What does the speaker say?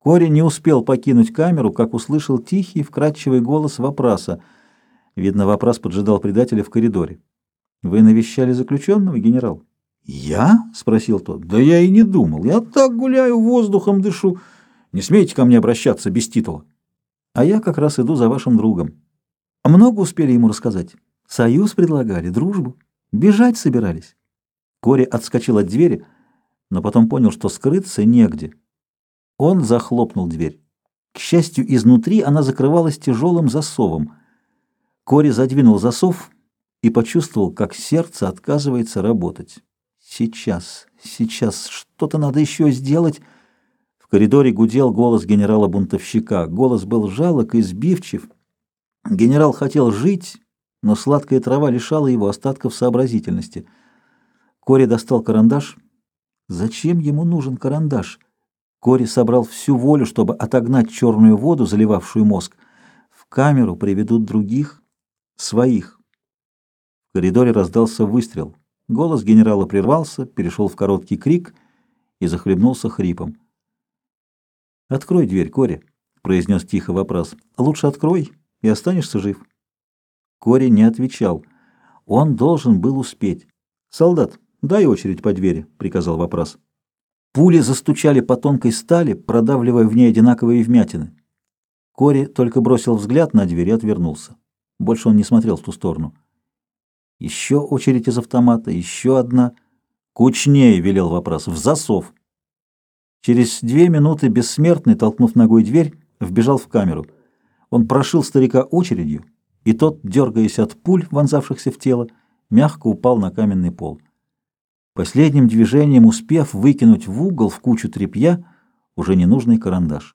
Кори не успел покинуть камеру, как услышал тихий, вкрадчивый голос вопроса. Видно, вопрос поджидал предателя в коридоре. «Вы навещали заключенного, генерал?» «Я?» — спросил тот. «Да я и не думал. Я так гуляю, воздухом дышу. Не смейте ко мне обращаться без титула». «А я как раз иду за вашим другом». «А много успели ему рассказать?» «Союз предлагали, дружбу. Бежать собирались». Кори отскочил от двери, но потом понял, что скрыться негде. Он захлопнул дверь. К счастью, изнутри она закрывалась тяжелым засовом. Кори задвинул засов и почувствовал, как сердце отказывается работать. Сейчас, сейчас, что-то надо еще сделать. В коридоре гудел голос генерала-бунтовщика. Голос был жалок и сбивчив. Генерал хотел жить, но сладкая трава лишала его остатков сообразительности. Кори достал карандаш. Зачем ему нужен карандаш? Кори собрал всю волю, чтобы отогнать черную воду, заливавшую мозг. В камеру приведут других, своих. В коридоре раздался выстрел. Голос генерала прервался, перешел в короткий крик и захлебнулся хрипом. «Открой дверь, Кори», — произнес тихо вопрос. «Лучше открой, и останешься жив». Кори не отвечал. Он должен был успеть. «Солдат, дай очередь по двери», — приказал вопрос. Пули застучали по тонкой стали, продавливая в ней одинаковые вмятины. Кори только бросил взгляд на дверь и отвернулся. Больше он не смотрел в ту сторону. Еще очередь из автомата, еще одна. «Кучнее!» — велел вопрос. «В засов!» Через две минуты бессмертный, толкнув ногой дверь, вбежал в камеру. Он прошил старика очередью, и тот, дергаясь от пуль, вонзавшихся в тело, мягко упал на каменный пол. Последним движением успев выкинуть в угол в кучу тряпья уже ненужный карандаш.